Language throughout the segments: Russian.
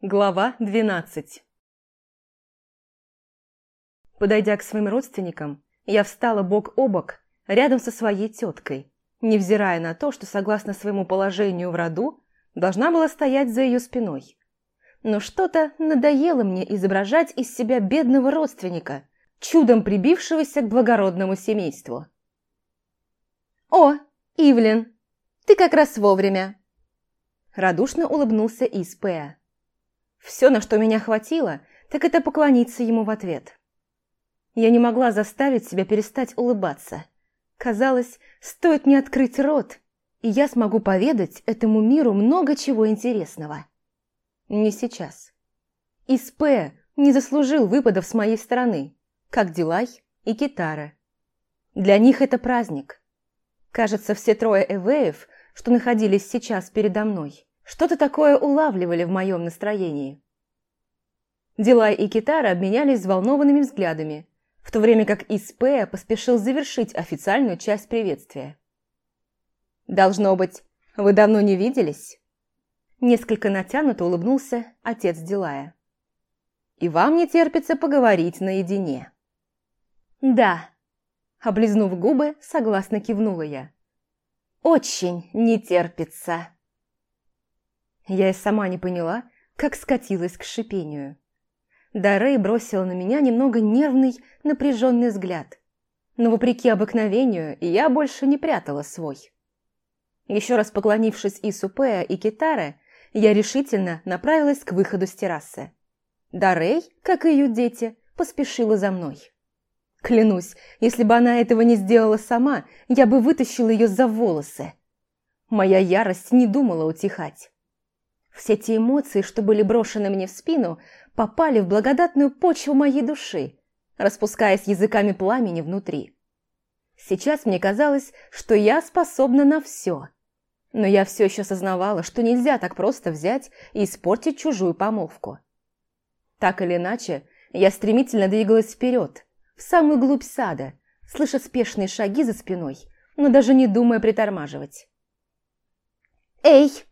Глава 12 Подойдя к своим родственникам, я встала бок о бок рядом со своей теткой, невзирая на то, что, согласно своему положению в роду, должна была стоять за ее спиной. Но что-то надоело мне изображать из себя бедного родственника, чудом прибившегося к благородному семейству. «О, Ивлин, ты как раз вовремя!» Радушно улыбнулся Испея. Все, на что меня хватило, так это поклониться ему в ответ. Я не могла заставить себя перестать улыбаться. Казалось, стоит мне открыть рот, и я смогу поведать этому миру много чего интересного. Не сейчас. Исп не заслужил выпадов с моей стороны, как Дилай и Китара. Для них это праздник. Кажется, все трое эвеев, что находились сейчас передо мной, что-то такое улавливали в моем настроении. Дилай и Китара обменялись взволнованными взглядами, в то время как Испея поспешил завершить официальную часть приветствия. «Должно быть, вы давно не виделись?» Несколько натянуто улыбнулся отец Дилая. «И вам не терпится поговорить наедине». «Да», – облизнув губы, согласно кивнула я. «Очень не терпится». Я и сама не поняла, как скатилась к шипению. Дарей бросила на меня немного нервный, напряженный взгляд. Но вопреки обыкновению, я больше не прятала свой. Еще раз поклонившись и Супея, и Китаре, я решительно направилась к выходу с террасы. Дарей, как и ее дети, поспешила за мной. Клянусь, если бы она этого не сделала сама, я бы вытащила ее за волосы. Моя ярость не думала утихать. Все те эмоции, что были брошены мне в спину, попали в благодатную почву моей души, распускаясь языками пламени внутри. Сейчас мне казалось, что я способна на все. Но я все еще осознавала, что нельзя так просто взять и испортить чужую помолвку. Так или иначе, я стремительно двигалась вперед, в самую глубь сада, слыша спешные шаги за спиной, но даже не думая притормаживать. «Эй!»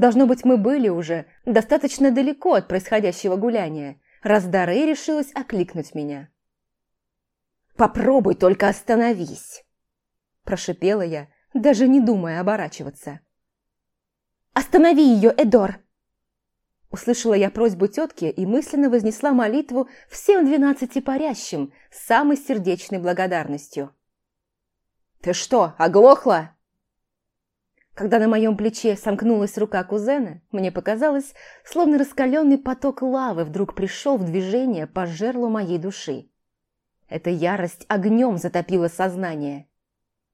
Должно быть, мы были уже достаточно далеко от происходящего гуляния, раз Дарей решилась окликнуть меня. «Попробуй только остановись!» Прошипела я, даже не думая оборачиваться. «Останови ее, Эдор!» Услышала я просьбу тетки и мысленно вознесла молитву всем двенадцати парящим с самой сердечной благодарностью. «Ты что, оглохла?» Когда на моем плече сомкнулась рука кузена, мне показалось, словно раскаленный поток лавы вдруг пришел в движение по жерлу моей души. Эта ярость огнем затопила сознание.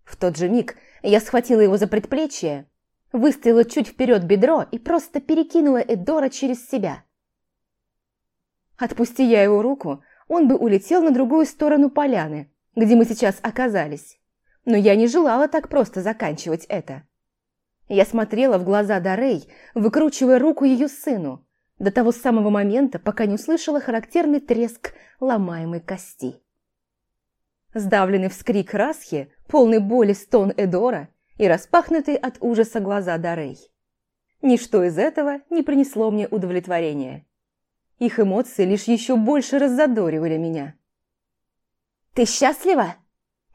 В тот же миг я схватила его за предплечье, выставила чуть вперед бедро и просто перекинула Эдора через себя. Отпусти я его руку, он бы улетел на другую сторону поляны, где мы сейчас оказались. Но я не желала так просто заканчивать это. Я смотрела в глаза Дарей, выкручивая руку ее сыну, до того самого момента, пока не услышала характерный треск ломаемой кости. Сдавленный вскрик Расхи, полный боли стон Эдора и распахнутые от ужаса глаза Дарей. Ничто из этого не принесло мне удовлетворения. Их эмоции лишь еще больше раззадоривали меня. «Ты счастлива?»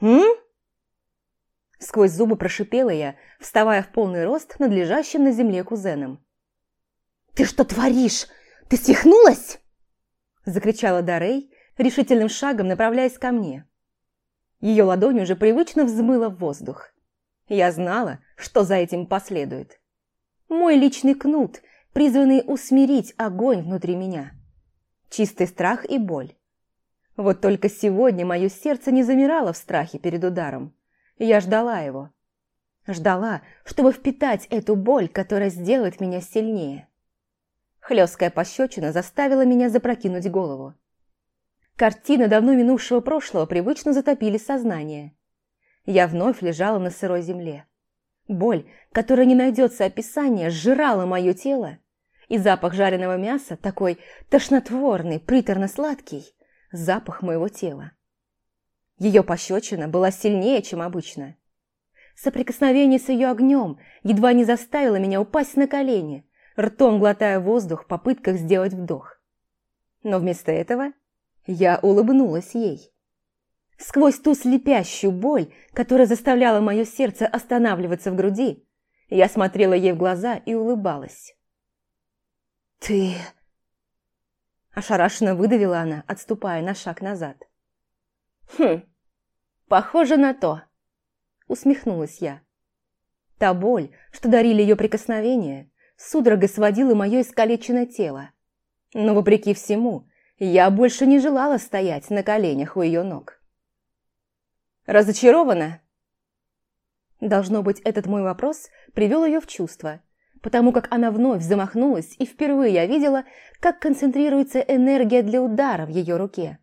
«М?» Сквозь зубы прошипела я, вставая в полный рост над лежащим на земле кузеном. «Ты что творишь? Ты свихнулась?» Закричала Дарей, решительным шагом направляясь ко мне. Ее ладонь уже привычно взмыла в воздух. Я знала, что за этим последует. Мой личный кнут, призванный усмирить огонь внутри меня. Чистый страх и боль. Вот только сегодня мое сердце не замирало в страхе перед ударом. Я ждала его. Ждала, чтобы впитать эту боль, которая сделает меня сильнее. Хлесткая пощечина заставила меня запрокинуть голову. Картины давно минувшего прошлого привычно затопили сознание. Я вновь лежала на сырой земле. Боль, которая не найдется описания, сжирала мое тело, и запах жареного мяса, такой тошнотворный, приторно-сладкий, запах моего тела. Ее пощечина была сильнее, чем обычно. Соприкосновение с ее огнем едва не заставило меня упасть на колени, ртом глотая воздух в попытках сделать вдох. Но вместо этого я улыбнулась ей. Сквозь ту слепящую боль, которая заставляла мое сердце останавливаться в груди, я смотрела ей в глаза и улыбалась. «Ты...» Ошарашенно выдавила она, отступая на шаг назад. «Хм, похоже на то», — усмехнулась я. Та боль, что дарили ее прикосновения, судорога сводила мое искалеченное тело. Но, вопреки всему, я больше не желала стоять на коленях у ее ног. «Разочарована?» Должно быть, этот мой вопрос привел ее в чувство, потому как она вновь замахнулась, и впервые я видела, как концентрируется энергия для удара в ее руке.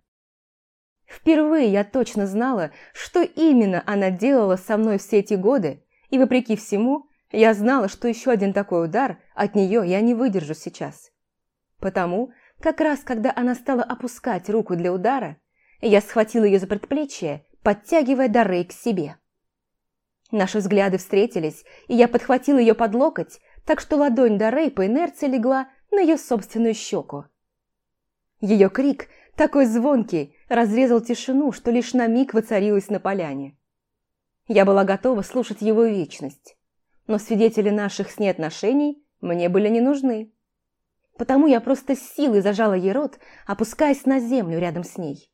Впервые я точно знала, что именно она делала со мной все эти годы, и вопреки всему, я знала, что еще один такой удар от нее я не выдержу сейчас. Потому, как раз когда она стала опускать руку для удара, я схватила ее за предплечье, подтягивая Дарей к себе. Наши взгляды встретились, и я подхватила ее под локоть, так что ладонь Дарей по инерции легла на ее собственную щеку. Ее крик, такой звонкий, разрезал тишину, что лишь на миг воцарилась на поляне. Я была готова слушать его вечность, но свидетели наших с ней отношений мне были не нужны. Потому я просто с силой зажала ей рот, опускаясь на землю рядом с ней.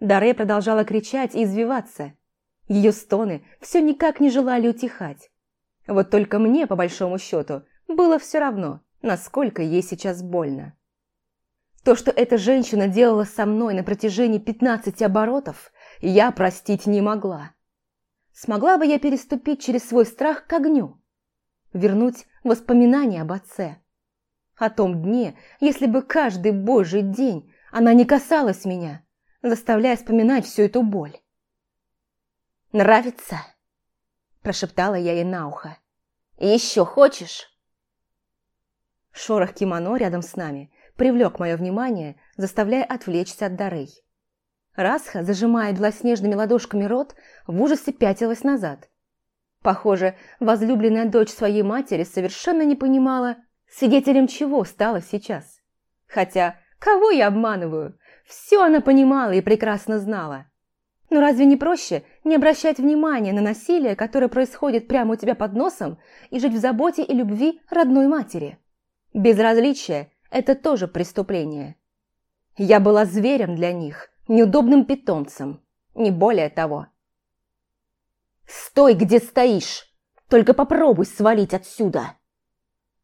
Даре продолжала кричать и извиваться. Ее стоны все никак не желали утихать. Вот только мне, по большому счету, было все равно, насколько ей сейчас больно. То, что эта женщина делала со мной на протяжении 15 оборотов, я простить не могла. Смогла бы я переступить через свой страх к огню, вернуть воспоминания об отце. О том дне, если бы каждый божий день она не касалась меня, заставляя вспоминать всю эту боль. «Нравится?» – прошептала я ей на ухо. «Еще хочешь?» Шорох кимоно рядом с нами привлек мое внимание, заставляя отвлечься от дарей. Расха, зажимая белоснежными ладошками рот, в ужасе пятилась назад. Похоже, возлюбленная дочь своей матери совершенно не понимала, свидетелем чего стала сейчас. Хотя, кого я обманываю? Все она понимала и прекрасно знала. Но разве не проще не обращать внимания на насилие, которое происходит прямо у тебя под носом, и жить в заботе и любви родной матери? Безразличие – это тоже преступление. Я была зверем для них, неудобным питомцем, не более того. «Стой, где стоишь! Только попробуй свалить отсюда!»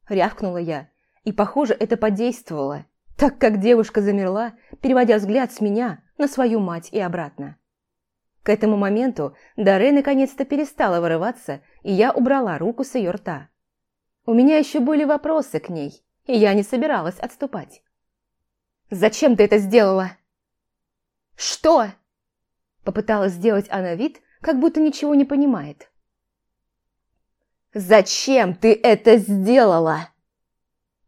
Рявкнула я, и, похоже, это подействовало, так как девушка замерла, переводя взгляд с меня на свою мать и обратно. К этому моменту Даре наконец-то перестала вырываться, и я убрала руку с ее рта. У меня еще были вопросы к ней, и я не собиралась отступать. «Зачем ты это сделала?» «Что?» Попыталась сделать она вид, как будто ничего не понимает. «Зачем ты это сделала?»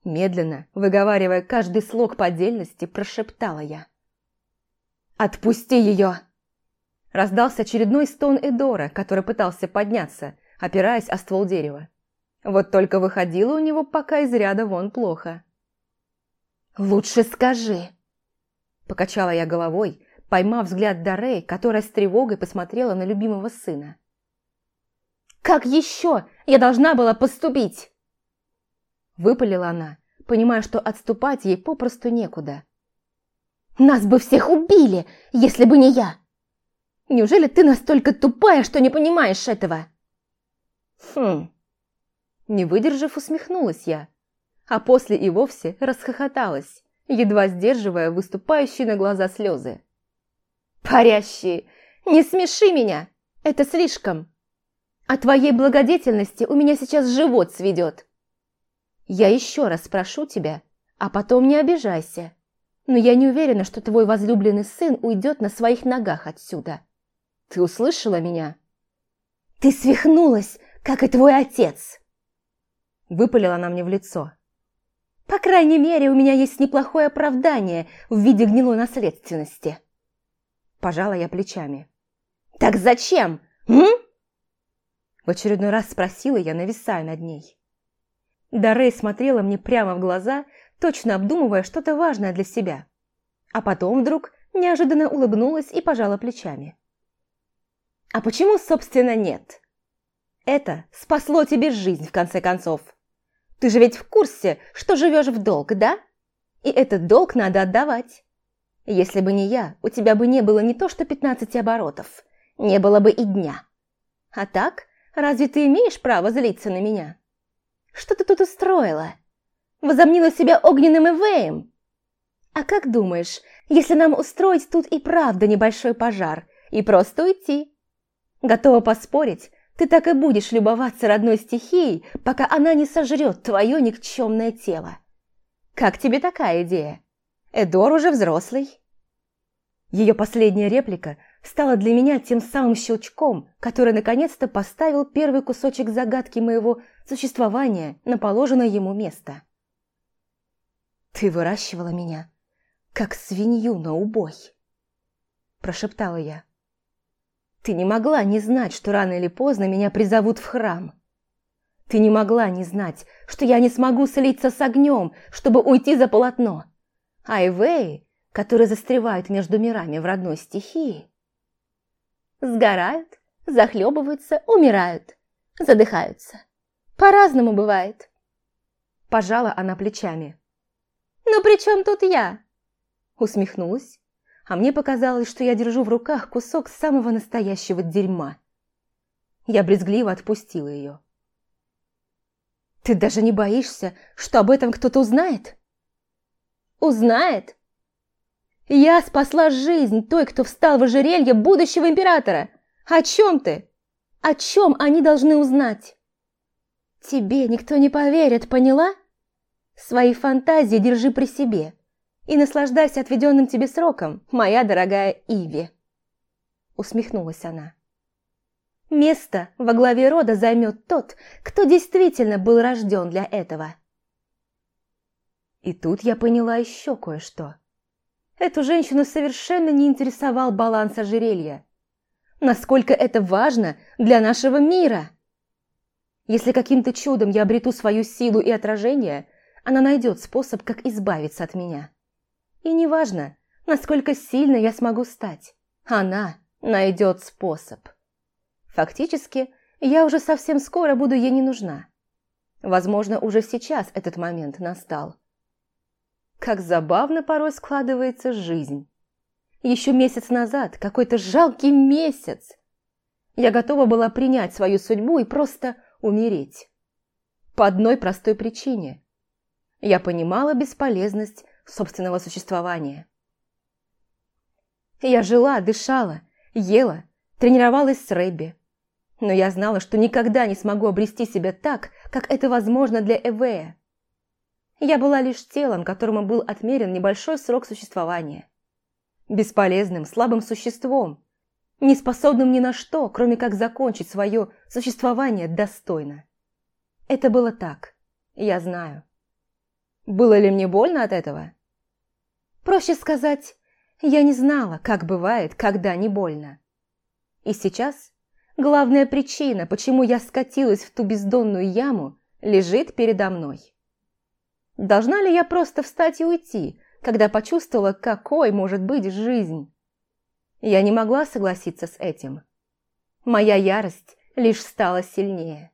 Медленно, выговаривая каждый слог по отдельности, прошептала я. «Отпусти ее!» Раздался очередной стон Эдора, который пытался подняться, опираясь о ствол дерева. Вот только выходило у него пока из ряда вон плохо. «Лучше скажи!» Покачала я головой, поймав взгляд Дарей, которая с тревогой посмотрела на любимого сына. «Как еще я должна была поступить?» Выпалила она, понимая, что отступать ей попросту некуда. «Нас бы всех убили, если бы не я!» Неужели ты настолько тупая, что не понимаешь этого?» «Хм...» Не выдержав, усмехнулась я, а после и вовсе расхохоталась, едва сдерживая выступающие на глаза слезы. «Парящие! Не смеши меня! Это слишком! О твоей благодетельности у меня сейчас живот сведет!» «Я еще раз спрошу тебя, а потом не обижайся, но я не уверена, что твой возлюбленный сын уйдет на своих ногах отсюда». Ты услышала меня?» «Ты свихнулась, как и твой отец!» Выпалила она мне в лицо. «По крайней мере, у меня есть неплохое оправдание в виде гнилой наследственности». Пожала я плечами. «Так зачем, м?» В очередной раз спросила я, нависая над ней. Дарей смотрела мне прямо в глаза, точно обдумывая что-то важное для себя. А потом вдруг неожиданно улыбнулась и пожала плечами. «А почему, собственно, нет? Это спасло тебе жизнь, в конце концов. Ты же ведь в курсе, что живешь в долг, да? И этот долг надо отдавать. Если бы не я, у тебя бы не было не то что 15 оборотов, не было бы и дня. А так, разве ты имеешь право злиться на меня? Что ты тут устроила? Возомнила себя огненным Эвеем? А как думаешь, если нам устроить тут и правда небольшой пожар и просто уйти? Готова поспорить, ты так и будешь любоваться родной стихией, пока она не сожрет твое никчемное тело. Как тебе такая идея? Эдор уже взрослый. Ее последняя реплика стала для меня тем самым щелчком, который наконец-то поставил первый кусочек загадки моего существования на положенное ему место. «Ты выращивала меня, как свинью на убой», – прошептала я. «Ты не могла не знать, что рано или поздно меня призовут в храм. Ты не могла не знать, что я не смогу слиться с огнем, чтобы уйти за полотно. Айвей, которые застревают между мирами в родной стихии, сгорают, захлебываются, умирают, задыхаются. По-разному бывает». Пожала она плечами. «Ну при чем тут я?» Усмехнулась, а мне показалось, что я держу в руках кусок самого настоящего дерьма. Я брезгливо отпустила ее. «Ты даже не боишься, что об этом кто-то узнает?» «Узнает?» «Я спасла жизнь той, кто встал в ожерелье будущего императора! О чем ты? О чем они должны узнать?» «Тебе никто не поверит, поняла?» Свои фантазии держи при себе и наслаждайся отведенным тебе сроком, моя дорогая Иви. Усмехнулась она. Место во главе рода займет тот, кто действительно был рожден для этого. И тут я поняла еще кое-что. Эту женщину совершенно не интересовал баланс ожерелья. Насколько это важно для нашего мира. Если каким-то чудом я обрету свою силу и отражение, она найдет способ, как избавиться от меня. И неважно, насколько сильно я смогу стать, она найдет способ. Фактически, я уже совсем скоро буду ей не нужна. Возможно, уже сейчас этот момент настал. Как забавно порой складывается жизнь. Еще месяц назад, какой-то жалкий месяц, я готова была принять свою судьбу и просто умереть. По одной простой причине я понимала бесполезность собственного существования. Я жила, дышала, ела, тренировалась с Рэбби. Но я знала, что никогда не смогу обрести себя так, как это возможно для Эвея. Я была лишь телом, которому был отмерен небольшой срок существования. Бесполезным, слабым существом, неспособным ни на что, кроме как закончить свое существование достойно. Это было так, я знаю. Было ли мне больно от этого? Проще сказать, я не знала, как бывает, когда не больно. И сейчас главная причина, почему я скатилась в ту бездонную яму, лежит передо мной. Должна ли я просто встать и уйти, когда почувствовала, какой может быть жизнь? Я не могла согласиться с этим. Моя ярость лишь стала сильнее.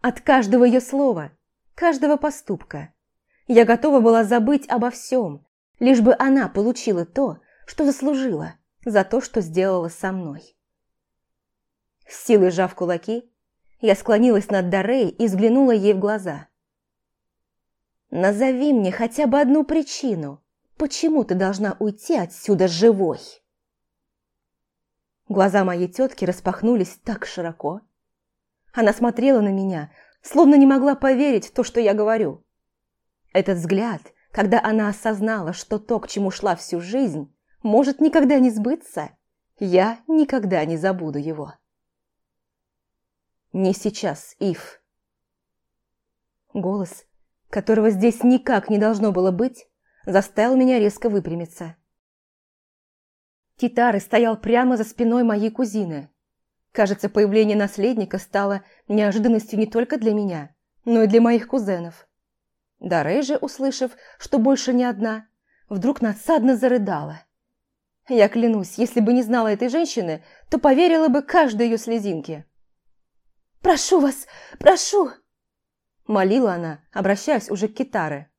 От каждого ее слова, каждого поступка – я готова была забыть обо всем, лишь бы она получила то, что заслужила, за то, что сделала со мной. С силой сжав кулаки, я склонилась над Дарей и взглянула ей в глаза. «Назови мне хотя бы одну причину, почему ты должна уйти отсюда живой?» Глаза моей тетки распахнулись так широко. Она смотрела на меня, словно не могла поверить в то, что я говорю. Этот взгляд, когда она осознала, что то, к чему шла всю жизнь, может никогда не сбыться, я никогда не забуду его. Не сейчас, Ив. Голос, которого здесь никак не должно было быть, заставил меня резко выпрямиться. Китары стоял прямо за спиной моей кузины. Кажется, появление наследника стало неожиданностью не только для меня, но и для моих кузенов. Дарей же, услышав, что больше не одна, вдруг надсадно зарыдала. Я клянусь, если бы не знала этой женщины, то поверила бы каждой ее слезинке. «Прошу вас, прошу!» Молила она, обращаясь уже к Китаре.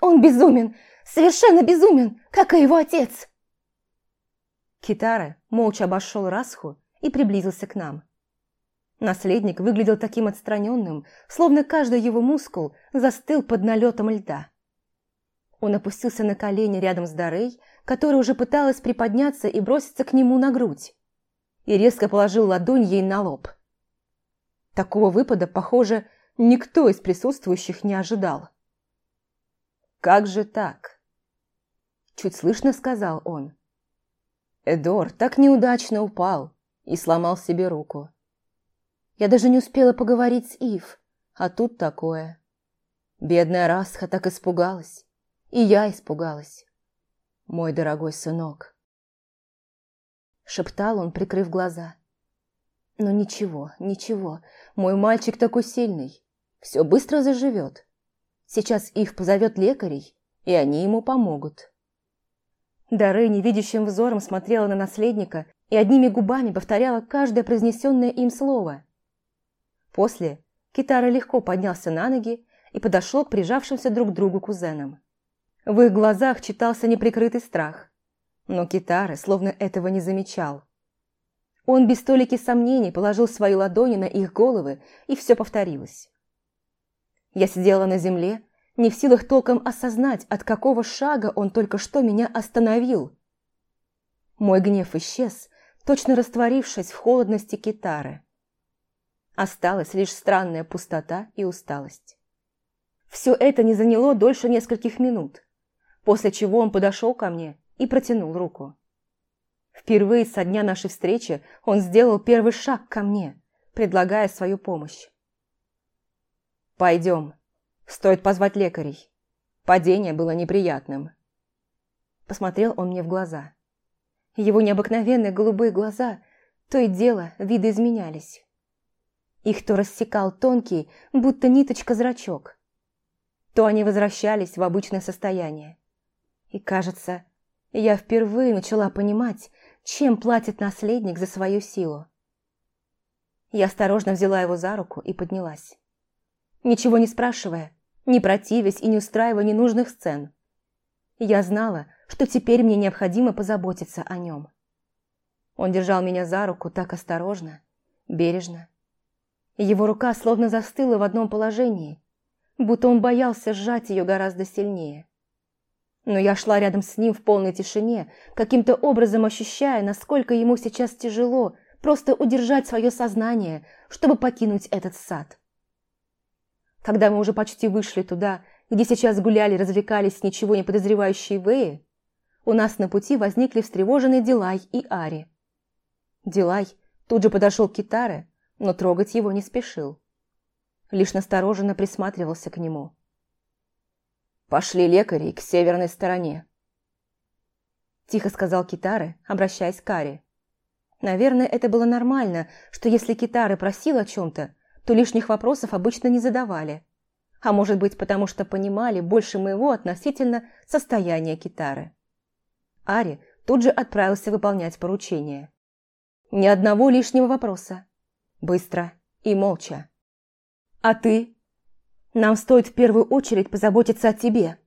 «Он безумен, совершенно безумен, как и его отец!» Китара молча обошел Расху и приблизился к нам. Наследник выглядел таким отстраненным, словно каждый его мускул застыл под налетом льда. Он опустился на колени рядом с Дарей, которая уже пыталась приподняться и броситься к нему на грудь, и резко положил ладонь ей на лоб. Такого выпада, похоже, никто из присутствующих не ожидал. «Как же так?» Чуть слышно сказал он. Эдор так неудачно упал и сломал себе руку. Я даже не успела поговорить с Ив, а тут такое. Бедная Расха так испугалась. И я испугалась. Мой дорогой сынок. Шептал он, прикрыв глаза. Но ничего, ничего, мой мальчик такой сильный. Все быстро заживет. Сейчас Ив позовет лекарей, и они ему помогут. Дары невидящим взором смотрела на наследника и одними губами повторяла каждое произнесенное им слово. После Китара легко поднялся на ноги и подошел к прижавшимся друг к другу кузенам. В их глазах читался неприкрытый страх, но Китара словно этого не замечал. Он без столики сомнений положил свои ладони на их головы, и все повторилось. Я сидела на земле, не в силах толком осознать, от какого шага он только что меня остановил. Мой гнев исчез, точно растворившись в холодности китары. Осталась лишь странная пустота и усталость. Все это не заняло дольше нескольких минут, после чего он подошел ко мне и протянул руку. Впервые со дня нашей встречи он сделал первый шаг ко мне, предлагая свою помощь. «Пойдем. Стоит позвать лекарей. Падение было неприятным». Посмотрел он мне в глаза. Его необыкновенные голубые глаза то и дело видоизменялись. Их то рассекал тонкий, будто ниточка зрачок, то они возвращались в обычное состояние. И, кажется, я впервые начала понимать, чем платит наследник за свою силу. Я осторожно взяла его за руку и поднялась. Ничего не спрашивая, не противясь и не устраивая ненужных сцен. Я знала, что теперь мне необходимо позаботиться о нем. Он держал меня за руку так осторожно, бережно, его рука словно застыла в одном положении, будто он боялся сжать ее гораздо сильнее. Но я шла рядом с ним в полной тишине, каким-то образом ощущая, насколько ему сейчас тяжело просто удержать свое сознание, чтобы покинуть этот сад. Когда мы уже почти вышли туда, где сейчас гуляли развлекались ничего не подозревающие Вэи, у нас на пути возникли встревоженные Дилай и Ари. Дилай тут же подошел к Китаре, но трогать его не спешил. Лишь настороженно присматривался к нему. «Пошли лекари к северной стороне», – тихо сказал Китары, обращаясь к Аре. Наверное, это было нормально, что если Китары просил о чем-то, то лишних вопросов обычно не задавали. А может быть, потому что понимали больше моего относительно состояния Китары. Ари тут же отправился выполнять поручение. Ни одного лишнего вопроса. Быстро и молча. «А ты? Нам стоит в первую очередь позаботиться о тебе»,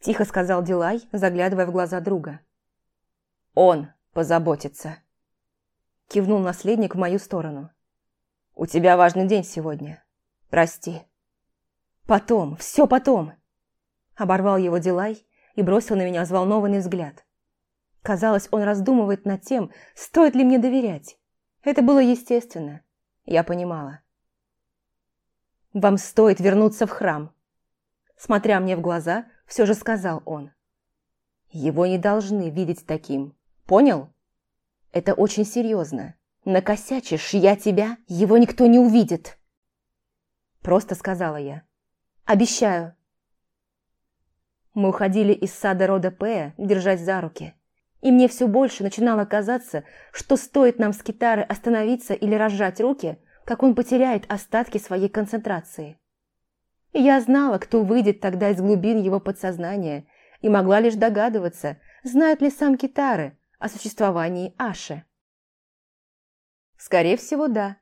Тихо сказал Дилай, заглядывая в глаза друга. «Он позаботится», Кивнул наследник в мою сторону. «У тебя важный день сегодня. Прости». «Потом, все потом!» Оборвал его Дилай и бросил на меня взволнованный взгляд. Казалось, он раздумывает над тем, стоит ли мне доверять. Это было естественно. Я понимала. «Вам стоит вернуться в храм», смотря мне в глаза, все же сказал он. «Его не должны видеть таким. Понял? Это очень серьезно. Накосячишь я тебя, его никто не увидит». Просто сказала я. «Обещаю». Мы уходили из сада рода Пэя, держась за руки и мне все больше начинало казаться, что стоит нам с Китары остановиться или разжать руки, как он потеряет остатки своей концентрации. Я знала, кто выйдет тогда из глубин его подсознания, и могла лишь догадываться, знает ли сам Китары о существовании Аши. Скорее всего, да.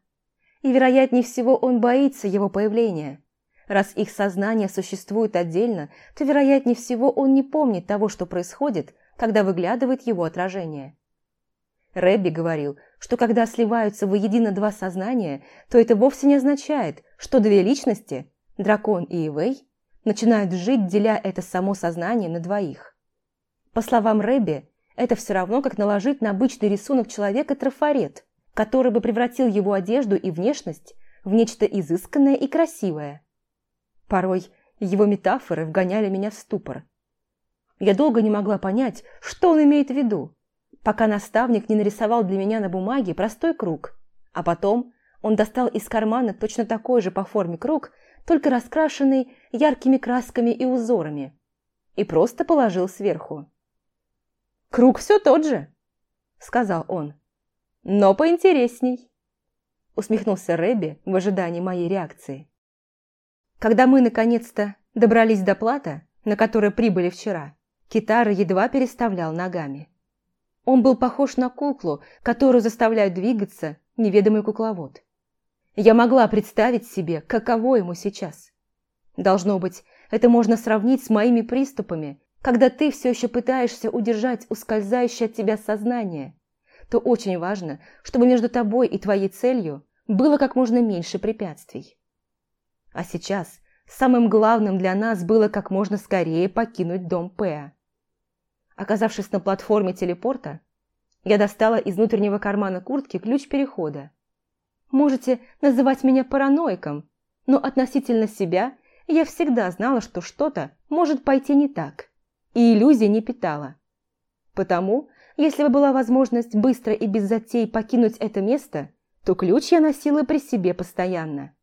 И, вероятнее всего, он боится его появления. Раз их сознание существует отдельно, то, вероятнее всего, он не помнит того, что происходит, когда выглядывает его отражение. Рэбби говорил, что когда сливаются воедино два сознания, то это вовсе не означает, что две личности, дракон и Ивей, начинают жить, деля это само сознание на двоих. По словам Рэбби, это все равно, как наложить на обычный рисунок человека трафарет, который бы превратил его одежду и внешность в нечто изысканное и красивое. Порой его метафоры вгоняли меня в ступор. Я долго не могла понять, что он имеет в виду, пока наставник не нарисовал для меня на бумаге простой круг, а потом он достал из кармана точно такой же по форме круг, только раскрашенный яркими красками и узорами, и просто положил сверху. «Круг все тот же», — сказал он, — «но поинтересней», — усмехнулся Рэбби в ожидании моей реакции. Когда мы, наконец-то, добрались до плата, на который прибыли вчера, Китара едва переставлял ногами. Он был похож на куклу, которую заставляют двигаться неведомый кукловод. Я могла представить себе, каково ему сейчас. Должно быть, это можно сравнить с моими приступами, когда ты все еще пытаешься удержать ускользающее от тебя сознание. То очень важно, чтобы между тобой и твоей целью было как можно меньше препятствий. А сейчас самым главным для нас было как можно скорее покинуть дом Пэа. Оказавшись на платформе телепорта, я достала из внутреннего кармана куртки ключ перехода. Можете называть меня параноиком, но относительно себя я всегда знала, что что-то может пойти не так, и иллюзий не питала. Потому, если бы была возможность быстро и без затей покинуть это место, то ключ я носила при себе постоянно.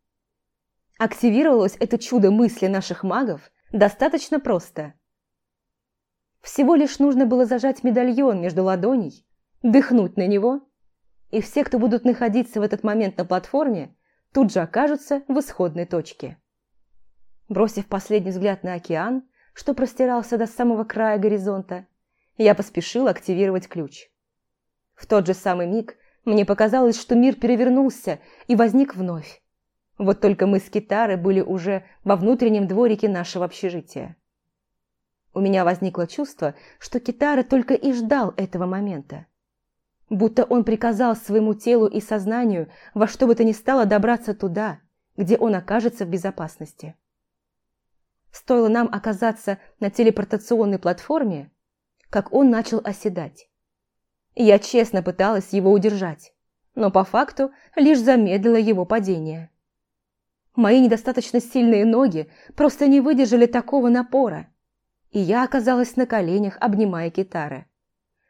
Активировалось это чудо мысли наших магов достаточно просто – всего лишь нужно было зажать медальон между ладоней, дыхнуть на него, и все, кто будут находиться в этот момент на платформе, тут же окажутся в исходной точке. Бросив последний взгляд на океан, что простирался до самого края горизонта, я поспешил активировать ключ. В тот же самый миг мне показалось, что мир перевернулся и возник вновь. Вот только мы с Китарой были уже во внутреннем дворике нашего общежития. У меня возникло чувство, что Китара только и ждал этого момента. Будто он приказал своему телу и сознанию во что бы то ни стало добраться туда, где он окажется в безопасности. Стоило нам оказаться на телепортационной платформе, как он начал оседать. Я честно пыталась его удержать, но по факту лишь замедлила его падение. Мои недостаточно сильные ноги просто не выдержали такого напора, и я оказалась на коленях, обнимая Китара.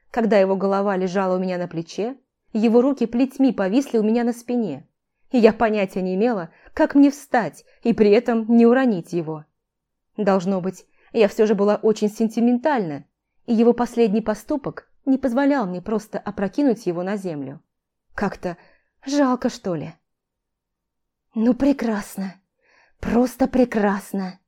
Когда его голова лежала у меня на плече, его руки плетьми повисли у меня на спине, и я понятия не имела, как мне встать и при этом не уронить его. Должно быть, я все же была очень сентиментальна, и его последний поступок не позволял мне просто опрокинуть его на землю. Как-то жалко, что ли. «Ну, прекрасно! Просто прекрасно!»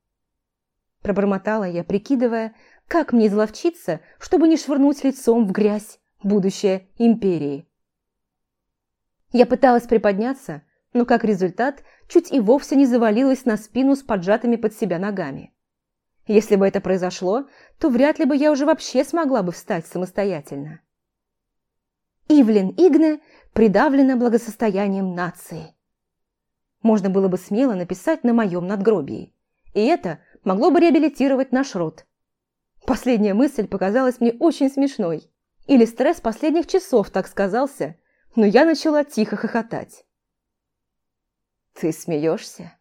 Пробормотала я, прикидывая, как мне изловчиться, чтобы не швырнуть лицом в грязь будущее империи. Я пыталась приподняться, но как результат чуть и вовсе не завалилась на спину с поджатыми под себя ногами. Если бы это произошло, то вряд ли бы я уже вообще смогла бы встать самостоятельно. Ивлин Игне придавлена благосостоянием нации. Можно было бы смело написать на моем надгробии. И это могло бы реабилитировать наш род. Последняя мысль показалась мне очень смешной. Или стресс последних часов так сказался, но я начала тихо хохотать. «Ты смеешься?»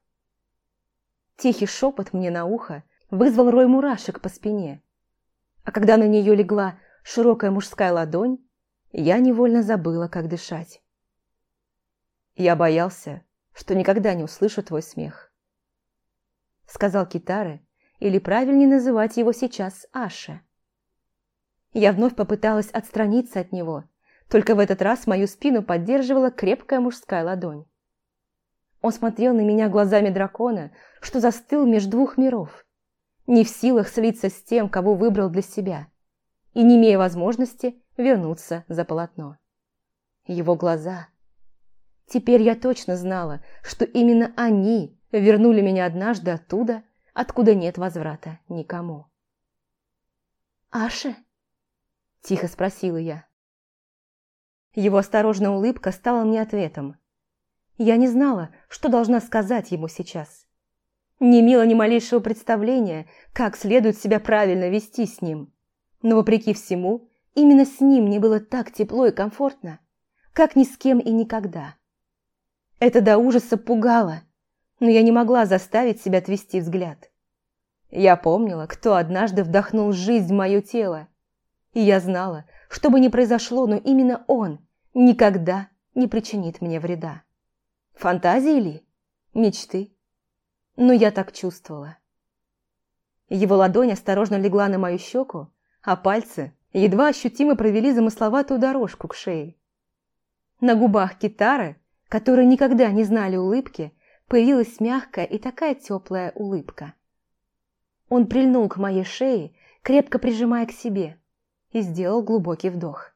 Тихий шепот мне на ухо вызвал рой мурашек по спине. А когда на нее легла широкая мужская ладонь, я невольно забыла, как дышать. Я боялся, что никогда не услышу твой смех сказал Китары, или правильнее называть его сейчас Аша. Я вновь попыталась отстраниться от него, только в этот раз мою спину поддерживала крепкая мужская ладонь. Он смотрел на меня глазами дракона, что застыл между двух миров, не в силах слиться с тем, кого выбрал для себя, и не имея возможности вернуться за полотно. Его глаза. Теперь я точно знала, что именно они вернули меня однажды оттуда, откуда нет возврата никому. «Аша?» – тихо спросила я. Его осторожная улыбка стала мне ответом. Я не знала, что должна сказать ему сейчас. Не имела ни малейшего представления, как следует себя правильно вести с ним. Но, вопреки всему, именно с ним мне было так тепло и комфортно, как ни с кем и никогда. Это до ужаса пугало, но я не могла заставить себя отвести взгляд. Я помнила, кто однажды вдохнул жизнь в мое тело, и я знала, что бы ни произошло, но именно он никогда не причинит мне вреда. Фантазии ли? Мечты? Но я так чувствовала. Его ладонь осторожно легла на мою щеку, а пальцы едва ощутимо провели замысловатую дорожку к шее. На губах китары, которые никогда не знали улыбки, появилась мягкая и такая теплая улыбка. Он прильнул к моей шее, крепко прижимая к себе, и сделал глубокий вдох.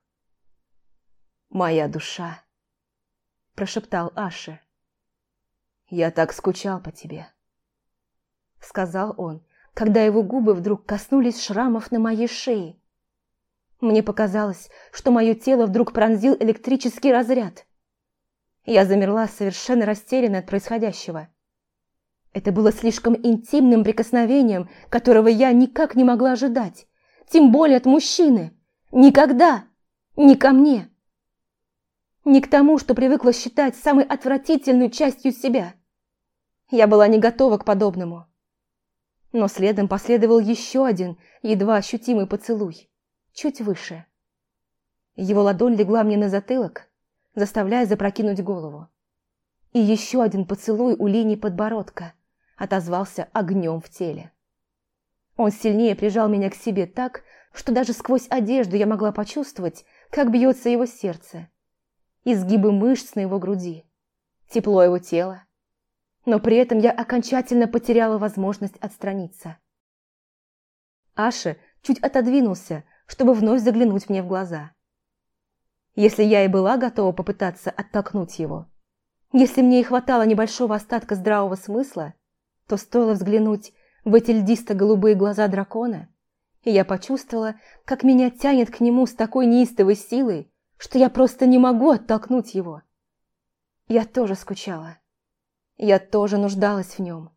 «Моя душа», – прошептал Аши. «Я так скучал по тебе», – сказал он, когда его губы вдруг коснулись шрамов на моей шее. Мне показалось, что мое тело вдруг пронзил электрический разряд. Я замерла совершенно растерянная от происходящего. Это было слишком интимным прикосновением, которого я никак не могла ожидать, тем более от мужчины. Никогда! Не ко мне! Не к тому, что привыкла считать самой отвратительной частью себя – я была не готова к подобному. Но следом последовал еще один, едва ощутимый поцелуй, чуть выше. Его ладонь легла мне на затылок, заставляя запрокинуть голову. И еще один поцелуй у линии подбородка отозвался огнем в теле. Он сильнее прижал меня к себе так, что даже сквозь одежду я могла почувствовать, как бьется его сердце, изгибы мышц на его груди, тепло его тела, но при этом я окончательно потеряла возможность отстраниться. Аша чуть отодвинулся, чтобы вновь заглянуть мне в глаза. Если я и была готова попытаться оттолкнуть его, если мне и хватало небольшого остатка здравого смысла, то стоило взглянуть в эти льдисто-голубые глаза дракона, и я почувствовала, как меня тянет к нему с такой неистовой силой, что я просто не могу оттолкнуть его. Я тоже скучала. Я тоже нуждалась в нем.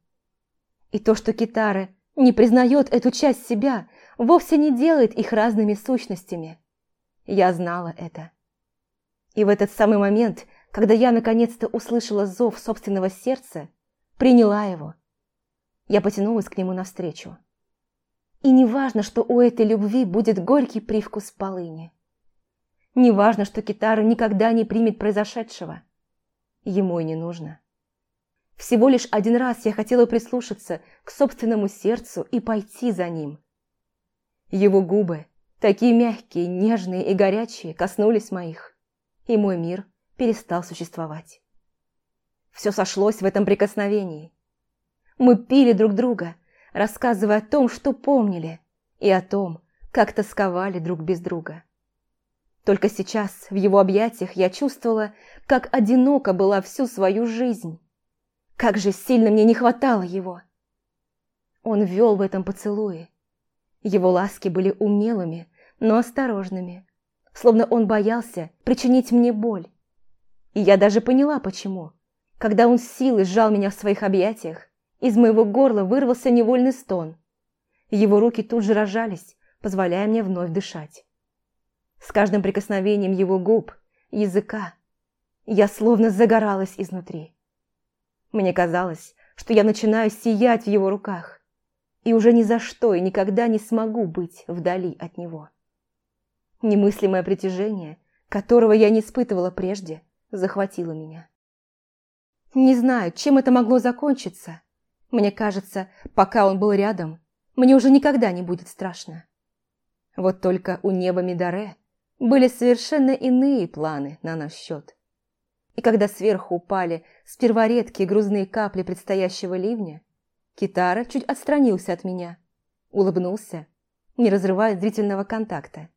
И то, что Китары не признает эту часть себя, вовсе не делает их разными сущностями. Я знала это. И в этот самый момент, когда я наконец-то услышала зов собственного сердца, приняла его. Я потянулась к нему навстречу. И не важно, что у этой любви будет горький привкус полыни. Не важно, что Китара никогда не примет произошедшего. Ему и не нужно. Всего лишь один раз я хотела прислушаться к собственному сердцу и пойти за ним. Его губы, такие мягкие, нежные и горячие, коснулись моих, и мой мир перестал существовать. Все сошлось в этом прикосновении. Мы пили друг друга, рассказывая о том, что помнили, и о том, как тосковали друг без друга. Только сейчас в его объятиях я чувствовала, как одиноко была всю свою жизнь. Как же сильно мне не хватало его! Он вел в этом поцелуе. Его ласки были умелыми, но осторожными, словно он боялся причинить мне боль. И я даже поняла, почему. Когда он с силой сжал меня в своих объятиях, из моего горла вырвался невольный стон. Его руки тут же рожались, позволяя мне вновь дышать. С каждым прикосновением его губ, языка, я словно загоралась изнутри. Мне казалось, что я начинаю сиять в его руках, и уже ни за что и никогда не смогу быть вдали от него. Немыслимое притяжение, которого я не испытывала прежде, захватило меня. Не знаю, чем это могло закончиться. Мне кажется, пока он был рядом, мне уже никогда не будет страшно. Вот только у неба Медаре были совершенно иные планы на наш счет. И когда сверху упали сперва редкие грузные капли предстоящего ливня, Китара чуть отстранился от меня, улыбнулся, не разрывая зрительного контакта,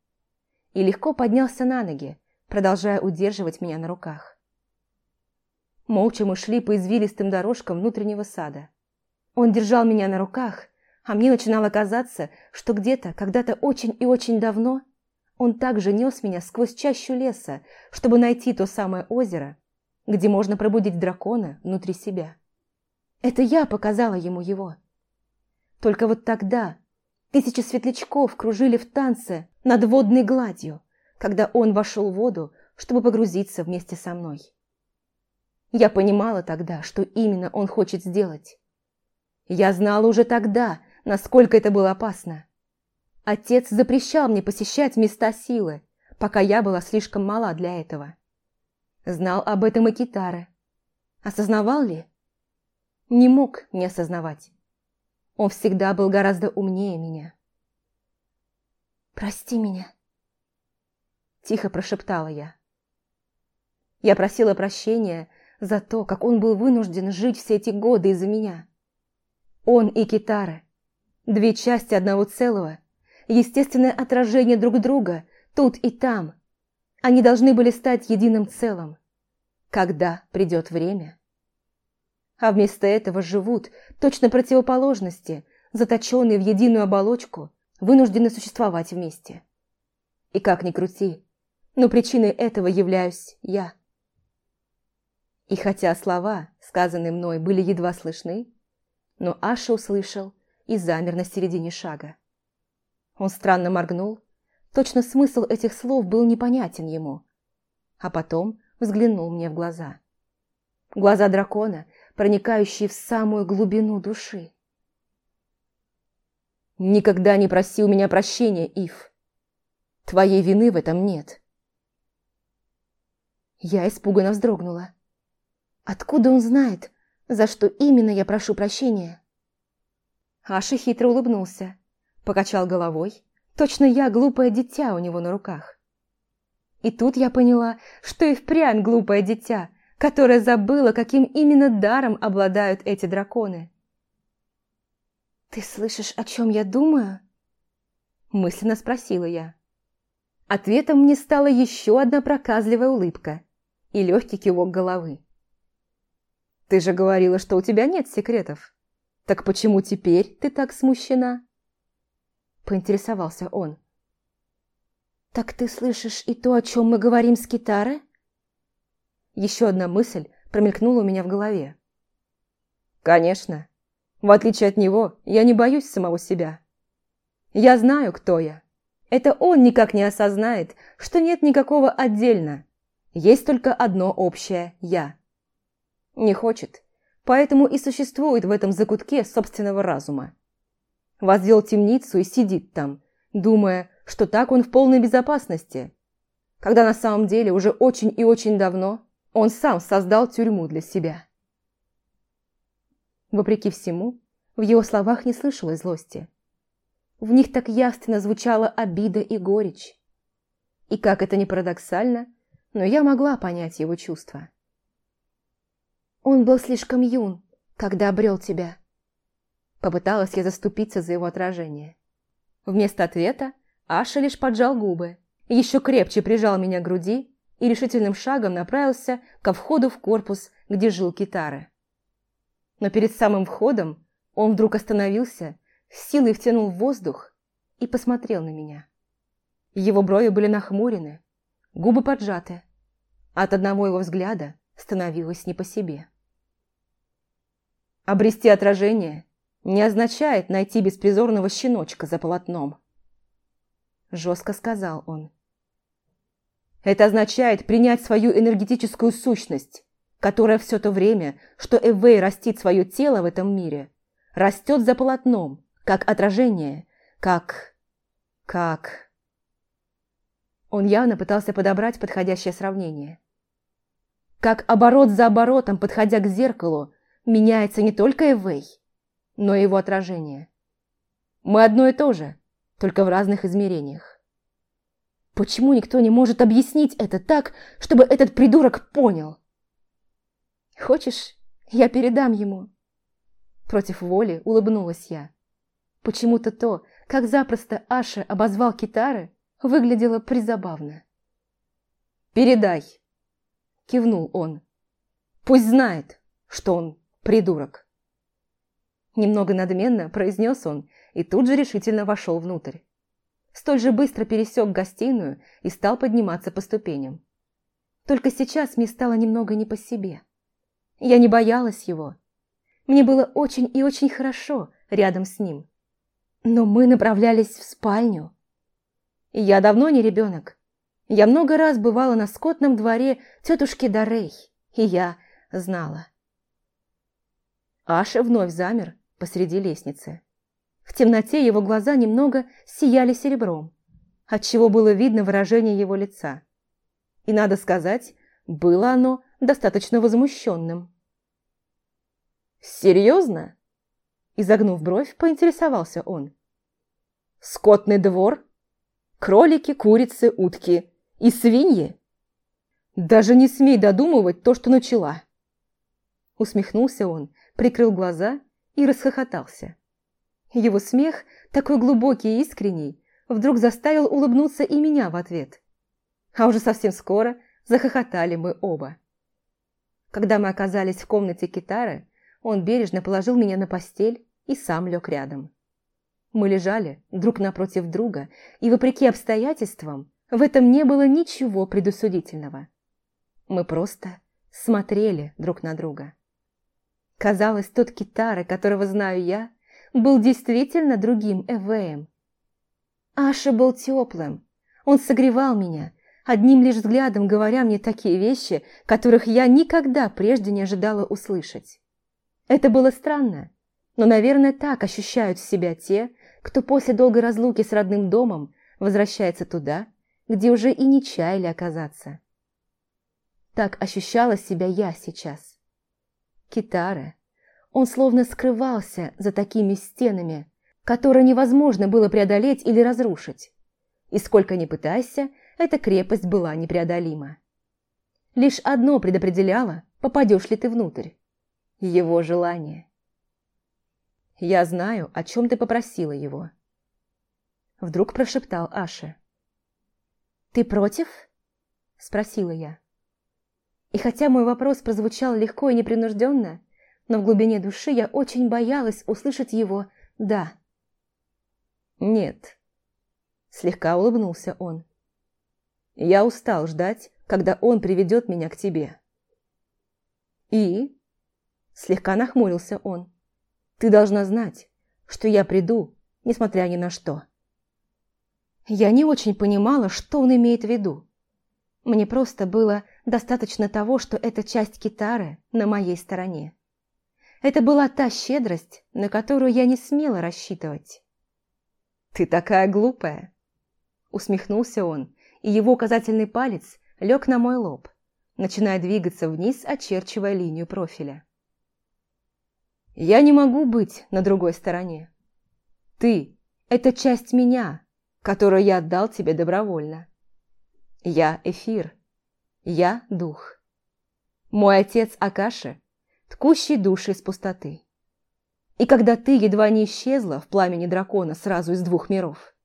и легко поднялся на ноги, продолжая удерживать меня на руках. Молча мы шли по извилистым дорожкам внутреннего сада. Он держал меня на руках, а мне начинало казаться, что где-то, когда-то очень и очень давно он также нес меня сквозь чащу леса, чтобы найти то самое озеро, где можно пробудить дракона внутри себя. Это я показала ему его. Только вот тогда тысячи светлячков кружили в танце над водной гладью, когда он вошел в воду, чтобы погрузиться вместе со мной. Я понимала тогда, что именно он хочет сделать. Я знала уже тогда, насколько это было опасно. Отец запрещал мне посещать места силы, пока я была слишком мала для этого. Знал об этом и Китара. Осознавал ли? Не мог не осознавать. Он всегда был гораздо умнее меня. «Прости меня», – тихо прошептала я. Я просила прощения за то, как он был вынужден жить все эти годы из-за меня. Он и Китара – две части одного целого, естественное отражение друг друга тут и там. Они должны были стать единым целым, когда придет время а вместо этого живут точно противоположности, заточенные в единую оболочку, вынуждены существовать вместе. И как ни крути, но причиной этого являюсь я. И хотя слова, сказанные мной, были едва слышны, но Аша услышал и замер на середине шага. Он странно моргнул, точно смысл этих слов был непонятен ему, а потом взглянул мне в глаза. Глаза дракона, проникающие в самую глубину души. «Никогда не проси у меня прощения, Ив. Твоей вины в этом нет». Я испуганно вздрогнула. Откуда он знает, за что именно я прошу прощения? Аша хитро улыбнулся, покачал головой. Точно я глупое дитя у него на руках. И тут я поняла, что и впрямь глупое дитя, которая забыла, каким именно даром обладают эти драконы. «Ты слышишь, о чем я думаю?» Мысленно спросила я. Ответом мне стала еще одна проказливая улыбка и легкий кивок головы. «Ты же говорила, что у тебя нет секретов. Так почему теперь ты так смущена?» Поинтересовался он. «Так ты слышишь и то, о чем мы говорим с Китарой?» Еще одна мысль промелькнула у меня в голове. Конечно. В отличие от него, я не боюсь самого себя. Я знаю, кто я. Это он никак не осознает, что нет никакого отдельно. Есть только одно общее «я». Не хочет, поэтому и существует в этом закутке собственного разума. Возвел темницу и сидит там, думая, что так он в полной безопасности, когда на самом деле уже очень и очень давно он сам создал тюрьму для себя. Вопреки всему, в его словах не слышалось злости. В них так явственно звучала обида и горечь. И как это ни парадоксально, но я могла понять его чувства. «Он был слишком юн, когда обрел тебя». Попыталась я заступиться за его отражение. Вместо ответа Аша лишь поджал губы, еще крепче прижал меня к груди и решительным шагом направился ко входу в корпус, где жил Китары. Но перед самым входом он вдруг остановился, силой втянул воздух и посмотрел на меня. Его брови были нахмурены, губы поджаты. От одного его взгляда становилось не по себе. Обрести отражение не означает найти беспризорного щеночка за полотном. Жестко сказал он. Это означает принять свою энергетическую сущность, которая все то время, что Эвей растит свое тело в этом мире, растет за полотном, как отражение, как... как... Он явно пытался подобрать подходящее сравнение. Как оборот за оборотом, подходя к зеркалу, меняется не только Эвей, но и его отражение. Мы одно и то же, только в разных измерениях. Почему никто не может объяснить это так, чтобы этот придурок понял? Хочешь, я передам ему?» Против воли улыбнулась я. Почему-то то, как запросто Аша обозвал китары, выглядело призабавно. «Передай!» – кивнул он. «Пусть знает, что он придурок!» Немного надменно произнес он и тут же решительно вошел внутрь. Столь же быстро пересек гостиную и стал подниматься по ступеням. Только сейчас мне стало немного не по себе. Я не боялась его. Мне было очень и очень хорошо рядом с ним. Но мы направлялись в спальню. Я давно не ребенок. Я много раз бывала на скотном дворе тетушки Дарей, и я знала. Аша вновь замер посреди лестницы. В темноте его глаза немного сияли серебром, отчего было видно выражение его лица. И, надо сказать, было оно достаточно возмущенным. «Серьезно?» Изогнув бровь, поинтересовался он. «Скотный двор? Кролики, курицы, утки и свиньи? Даже не смей додумывать то, что начала!» Усмехнулся он, прикрыл глаза и расхохотался. Его смех, такой глубокий и искренний, вдруг заставил улыбнуться и меня в ответ. А уже совсем скоро захохотали мы оба. Когда мы оказались в комнате Китары, он бережно положил меня на постель и сам лег рядом. Мы лежали друг напротив друга, и, вопреки обстоятельствам, в этом не было ничего предусудительного. Мы просто смотрели друг на друга. Казалось, тот китара, которого знаю я, был действительно другим Эвеем. Аша был теплым. Он согревал меня, одним лишь взглядом говоря мне такие вещи, которых я никогда прежде не ожидала услышать. Это было странно, но, наверное, так ощущают себя те, кто после долгой разлуки с родным домом возвращается туда, где уже и не чаяли оказаться. Так ощущала себя я сейчас. Китара. Он словно скрывался за такими стенами, которые невозможно было преодолеть или разрушить. И сколько ни пытайся, эта крепость была непреодолима. Лишь одно предопределяло, попадешь ли ты внутрь его желание. «Я знаю, о чем ты попросила его», – вдруг прошептал Аша. «Ты против?» – спросила я. И хотя мой вопрос прозвучал легко и непринужденно, но в глубине души я очень боялась услышать его «да». «Нет», – слегка улыбнулся он. «Я устал ждать, когда он приведет меня к тебе». «И?» Слегка нахмурился он. «Ты должна знать, что я приду, несмотря ни на что». Я не очень понимала, что он имеет в виду. Мне просто было достаточно того, что эта часть китары на моей стороне. Это была та щедрость, на которую я не смела рассчитывать. «Ты такая глупая!» Усмехнулся он, и его указательный палец лег на мой лоб, начиная двигаться вниз, очерчивая линию профиля. Я не могу быть на другой стороне. Ты – это часть меня, которую я отдал тебе добровольно. Я – эфир. Я – дух. Мой отец Акаши – ткущий души из пустоты. И когда ты едва не исчезла в пламени дракона сразу из двух миров,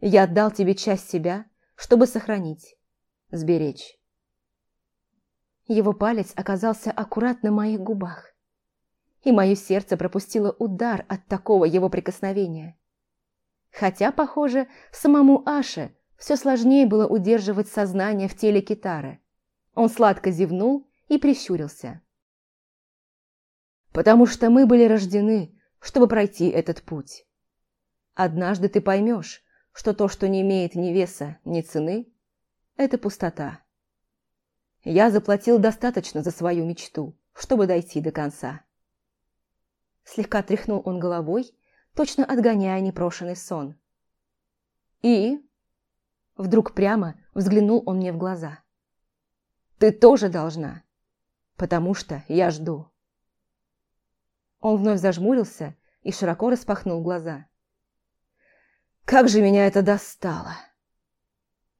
я отдал тебе часть себя, чтобы сохранить, сберечь. Его палец оказался аккуратно на моих губах и мое сердце пропустило удар от такого его прикосновения. Хотя, похоже, самому Аше все сложнее было удерживать сознание в теле китары. Он сладко зевнул и прищурился. «Потому что мы были рождены, чтобы пройти этот путь. Однажды ты поймешь, что то, что не имеет ни веса, ни цены, это пустота. Я заплатил достаточно за свою мечту, чтобы дойти до конца». Слегка тряхнул он головой, точно отгоняя непрошенный сон. «И?» Вдруг прямо взглянул он мне в глаза. «Ты тоже должна, потому что я жду». Он вновь зажмурился и широко распахнул глаза. «Как же меня это достало!»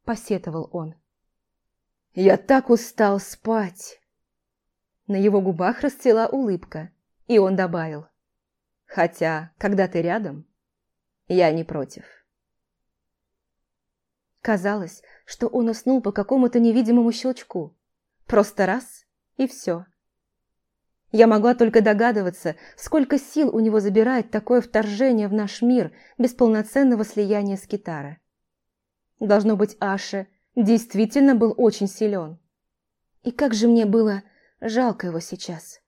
Посетовал он. «Я так устал спать!» На его губах расцвела улыбка, и он добавил. «Хотя, когда ты рядом, я не против». Казалось, что он уснул по какому-то невидимому щелчку. Просто раз – и все. Я могла только догадываться, сколько сил у него забирает такое вторжение в наш мир без полноценного слияния с китара. Должно быть, Аша действительно был очень силен. И как же мне было жалко его сейчас.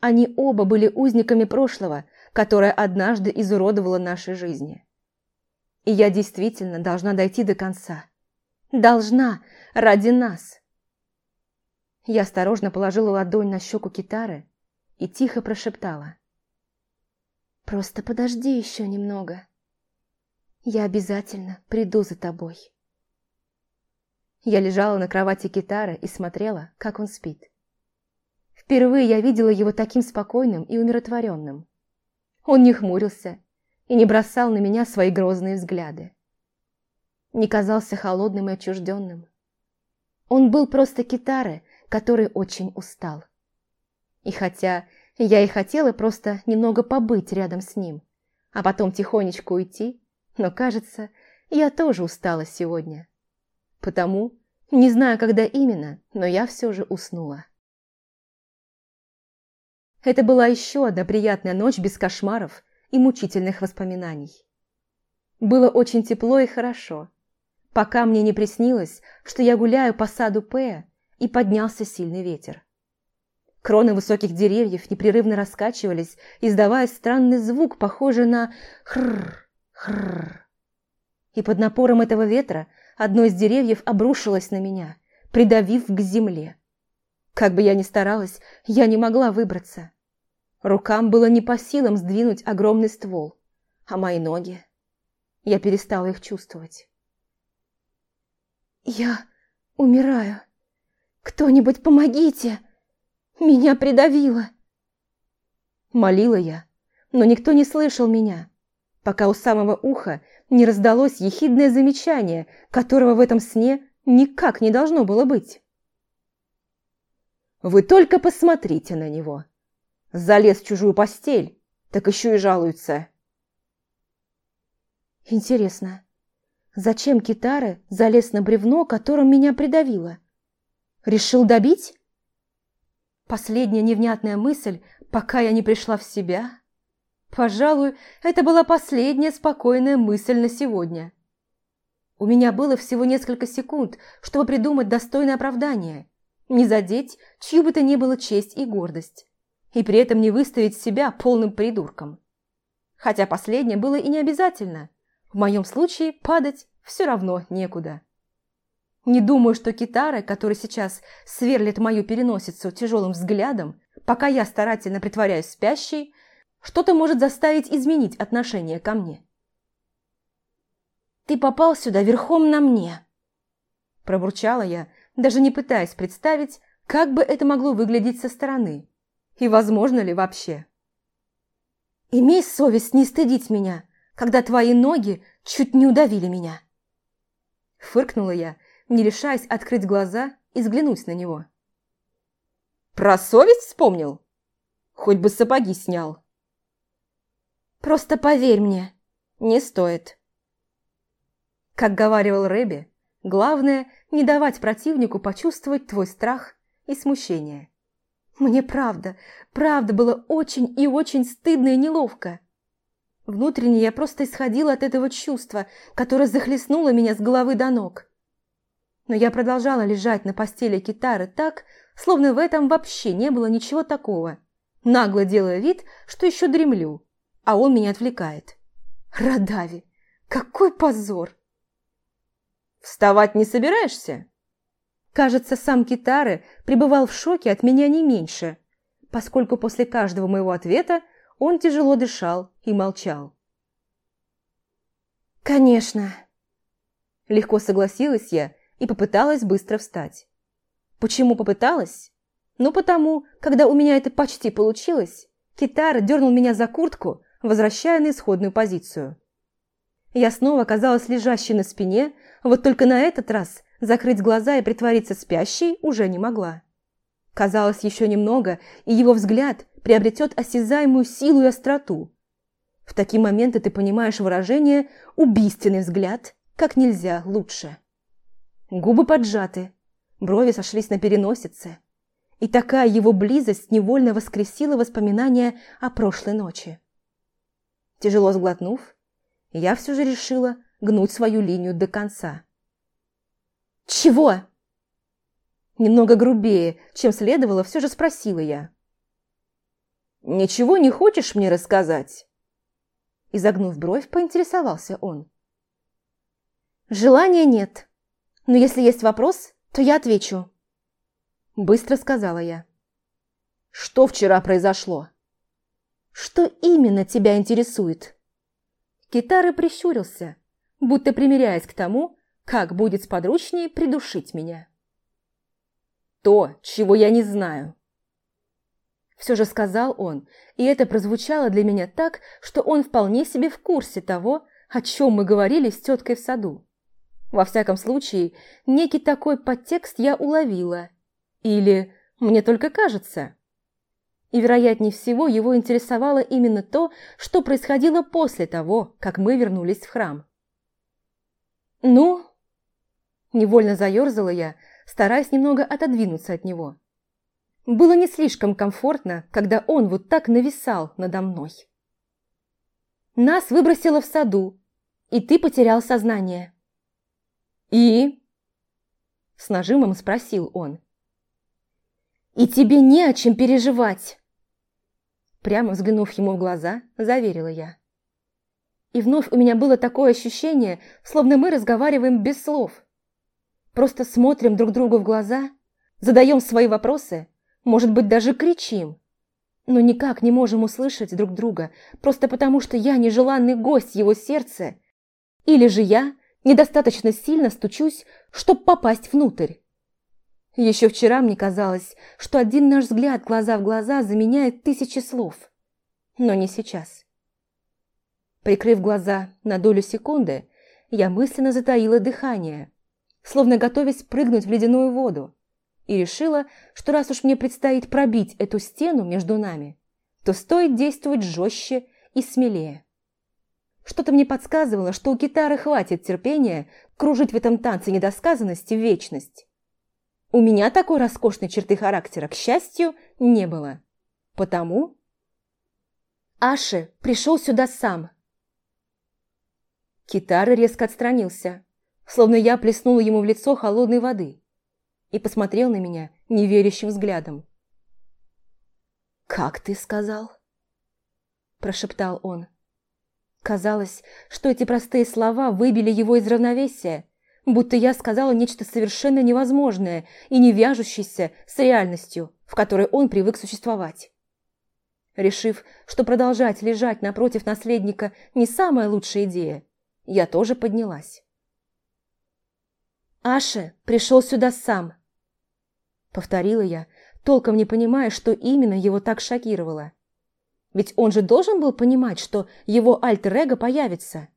Они оба были узниками прошлого, которое однажды изуродовало наши жизни. И я действительно должна дойти до конца. Должна, ради нас. Я осторожно положила ладонь на щеку китары и тихо прошептала. «Просто подожди еще немного. Я обязательно приду за тобой». Я лежала на кровати китары и смотрела, как он спит. Впервые я видела его таким спокойным и умиротворенным. Он не хмурился и не бросал на меня свои грозные взгляды. Не казался холодным и отчужденным. Он был просто китары, который очень устал. И хотя я и хотела просто немного побыть рядом с ним, а потом тихонечко уйти, но, кажется, я тоже устала сегодня. Потому, не знаю, когда именно, но я все же уснула. Это была еще одна приятная ночь без кошмаров и мучительных воспоминаний. Было очень тепло и хорошо, пока мне не приснилось, что я гуляю по саду Пэя, и поднялся сильный ветер. Кроны высоких деревьев непрерывно раскачивались, издавая странный звук, похожий на хрррр, хрррр. И под напором этого ветра одно из деревьев обрушилось на меня, придавив к земле. Как бы я ни старалась, я не могла выбраться. Рукам было не по силам сдвинуть огромный ствол, а мои ноги... Я перестала их чувствовать. «Я умираю. Кто-нибудь помогите! Меня придавило!» Молила я, но никто не слышал меня, пока у самого уха не раздалось ехидное замечание, которого в этом сне никак не должно было быть. «Вы только посмотрите на него!» Залез в чужую постель, так еще и жалуется. Интересно, зачем Китара залез на бревно, которым меня придавило? Решил добить? Последняя невнятная мысль, пока я не пришла в себя. Пожалуй, это была последняя спокойная мысль на сегодня. У меня было всего несколько секунд, чтобы придумать достойное оправдание, не задеть чью бы то ни было честь и гордость и при этом не выставить себя полным придурком. Хотя последнее было и не обязательно. В моем случае падать все равно некуда. Не думаю, что Китара, который сейчас сверлит мою переносицу тяжелым взглядом, пока я старательно притворяюсь спящей, что-то может заставить изменить отношение ко мне. «Ты попал сюда верхом на мне!» Пробурчала я, даже не пытаясь представить, как бы это могло выглядеть со стороны. И возможно ли вообще? Имей совесть не стыдить меня, когда твои ноги чуть не удавили меня. Фыркнула я, не решаясь открыть глаза и взглянуть на него. Про совесть вспомнил? Хоть бы сапоги снял. Просто поверь мне, не стоит. Как говаривал Рэби, главное не давать противнику почувствовать твой страх и смущение. Мне правда, правда было очень и очень стыдно и неловко. Внутренне я просто исходила от этого чувства, которое захлестнуло меня с головы до ног. Но я продолжала лежать на постели китары так, словно в этом вообще не было ничего такого, нагло делая вид, что еще дремлю, а он меня отвлекает. Радави, какой позор! «Вставать не собираешься?» Кажется, сам Китары пребывал в шоке от меня не меньше, поскольку после каждого моего ответа он тяжело дышал и молчал. «Конечно!» Легко согласилась я и попыталась быстро встать. Почему попыталась? Ну, потому, когда у меня это почти получилось, Китара дернул меня за куртку, возвращая на исходную позицию. Я снова оказалась лежащей на спине, вот только на этот раз Закрыть глаза и притвориться спящей уже не могла. Казалось, еще немного, и его взгляд приобретет осязаемую силу и остроту. В такие моменты ты понимаешь выражение «убийственный взгляд» как нельзя лучше. Губы поджаты, брови сошлись на переносице. И такая его близость невольно воскресила воспоминания о прошлой ночи. Тяжело сглотнув, я все же решила гнуть свою линию до конца. «Чего?» Немного грубее, чем следовало, все же спросила я. «Ничего не хочешь мне рассказать?» Изогнув бровь, поинтересовался он. «Желания нет, но если есть вопрос, то я отвечу». Быстро сказала я. «Что вчера произошло?» «Что именно тебя интересует?» Китары прищурился, будто примиряясь к тому, как будет сподручнее придушить меня. «То, чего я не знаю», все же сказал он, и это прозвучало для меня так, что он вполне себе в курсе того, о чем мы говорили с теткой в саду. Во всяком случае, некий такой подтекст я уловила. Или мне только кажется. И, вероятнее всего, его интересовало именно то, что происходило после того, как мы вернулись в храм. «Ну?» Невольно заерзала я, стараясь немного отодвинуться от него. Было не слишком комфортно, когда он вот так нависал надо мной. Нас выбросило в саду, и ты потерял сознание. «И?» С нажимом спросил он. «И тебе не о чем переживать!» Прямо взглянув ему в глаза, заверила я. И вновь у меня было такое ощущение, словно мы разговариваем без слов. Просто смотрим друг другу в глаза, задаем свои вопросы может быть, даже кричим. Но никак не можем услышать друг друга, просто потому что я нежеланный гость его сердца. Или же я недостаточно сильно стучусь, чтобы попасть внутрь. Еще вчера мне казалось, что один наш взгляд глаза в глаза заменяет тысячи слов. Но не сейчас. Прикрыв глаза на долю секунды, я мысленно затаила дыхание, словно готовясь прыгнуть в ледяную воду и решила, что раз уж мне предстоит пробить эту стену между нами, то стоит действовать жестче и смелее. Что-то мне подсказывало, что у гитары хватит терпения кружить в этом танце недосказанности в вечность. У меня такой роскошной черты характера, к счастью, не было. Потому... Аши пришел сюда сам. Китара резко отстранился, словно я плеснула ему в лицо холодной воды и посмотрел на меня неверящим взглядом. «Как ты сказал?» – прошептал он. Казалось, что эти простые слова выбили его из равновесия, будто я сказала нечто совершенно невозможное и не вяжущееся с реальностью, в которой он привык существовать. Решив, что продолжать лежать напротив наследника не самая лучшая идея, я тоже поднялась. Аше пришел сюда сам, Повторила я, толком не понимая, что именно его так шокировало. Ведь он же должен был понимать, что его альтер-эго появится.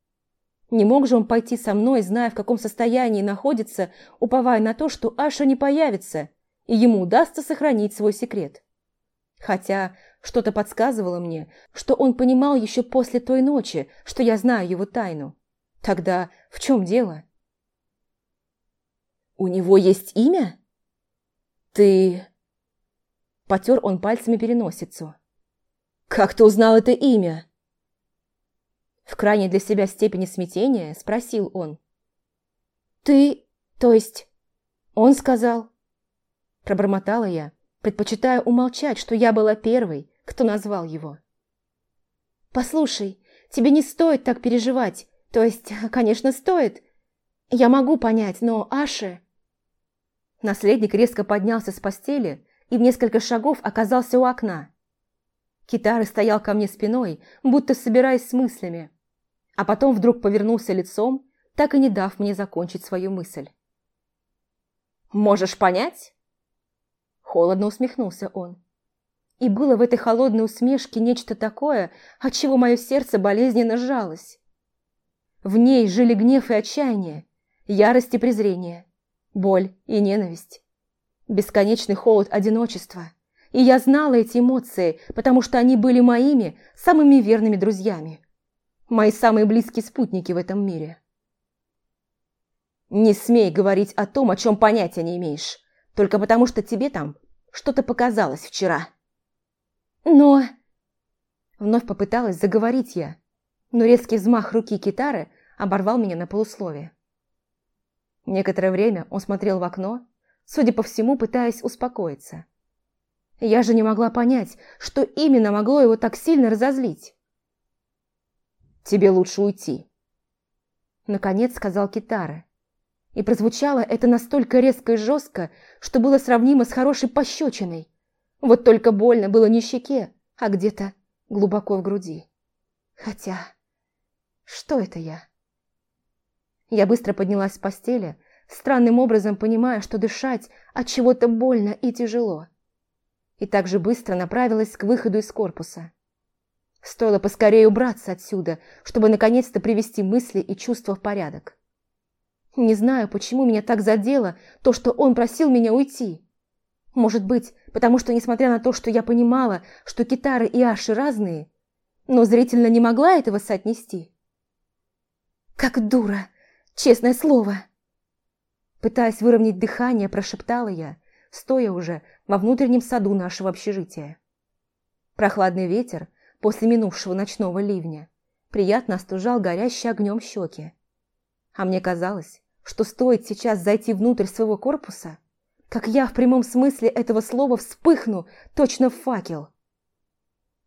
Не мог же он пойти со мной, зная, в каком состоянии находится, уповая на то, что Аша не появится, и ему удастся сохранить свой секрет. Хотя что-то подсказывало мне, что он понимал еще после той ночи, что я знаю его тайну. Тогда в чем дело? «У него есть имя?» «Ты...» Потер он пальцами переносицу. «Как ты узнал это имя?» В крайней для себя степени смятения спросил он. «Ты... то есть...» Он сказал. Пробормотала я, предпочитая умолчать, что я была первой, кто назвал его. «Послушай, тебе не стоит так переживать. То есть, конечно, стоит. Я могу понять, но Аше...» Наследник резко поднялся с постели и в несколько шагов оказался у окна. Китары стоял ко мне спиной, будто собираясь с мыслями, а потом вдруг повернулся лицом, так и не дав мне закончить свою мысль. «Можешь понять?» Холодно усмехнулся он. И было в этой холодной усмешке нечто такое, от чего мое сердце болезненно сжалось. В ней жили гнев и отчаяние, ярость и презрение боль и ненависть. Бесконечный холод одиночества. И я знала эти эмоции, потому что они были моими самыми верными друзьями. Мои самые близкие спутники в этом мире. Не смей говорить о том, о чем понятия не имеешь, только потому что тебе там что-то показалось вчера. Но... Вновь попыталась заговорить я, но резкий взмах руки Китары оборвал меня на полусловие. Некоторое время он смотрел в окно, судя по всему, пытаясь успокоиться. Я же не могла понять, что именно могло его так сильно разозлить. «Тебе лучше уйти», — наконец сказал Китара. И прозвучало это настолько резко и жестко, что было сравнимо с хорошей пощечиной. Вот только больно было не щеке, а где-то глубоко в груди. Хотя, что это я? Я быстро поднялась с постели, странным образом понимая, что дышать от чего-то больно и тяжело. И так же быстро направилась к выходу из корпуса. Стоило поскорее убраться отсюда, чтобы наконец-то привести мысли и чувства в порядок. Не знаю, почему меня так задело то, что он просил меня уйти. Может быть, потому что, несмотря на то, что я понимала, что китары и аши разные, но зрительно не могла этого соотнести. «Как дура! Честное слово!» Пытаясь выровнять дыхание, прошептала я, стоя уже во внутреннем саду нашего общежития. Прохладный ветер после минувшего ночного ливня приятно остужал горящие огнем щеки. А мне казалось, что стоит сейчас зайти внутрь своего корпуса, как я в прямом смысле этого слова вспыхну, точно в факел.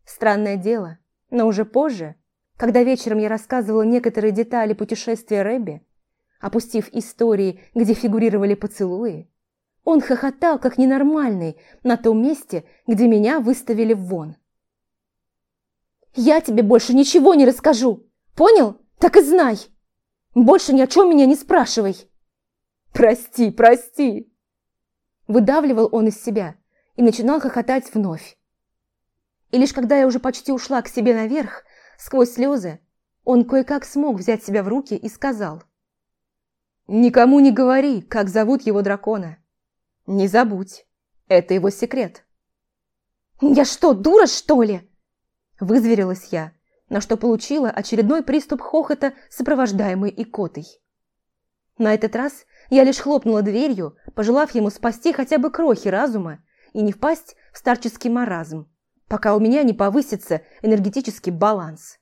Странное дело, но уже позже, когда вечером я рассказывала некоторые детали путешествия Рэбби, опустив истории, где фигурировали поцелуи, он хохотал, как ненормальный, на том месте, где меня выставили вон. «Я тебе больше ничего не расскажу! Понял? Так и знай! Больше ни о чем меня не спрашивай!» «Прости, прости!» Выдавливал он из себя и начинал хохотать вновь. И лишь когда я уже почти ушла к себе наверх, сквозь слезы, он кое-как смог взять себя в руки и сказал. «Никому не говори, как зовут его дракона. Не забудь, это его секрет». «Я что, дура, что ли?» Вызверилась я, на что получила очередной приступ хохота, сопровождаемый икотой. На этот раз я лишь хлопнула дверью, пожелав ему спасти хотя бы крохи разума и не впасть в старческий маразм, пока у меня не повысится энергетический баланс.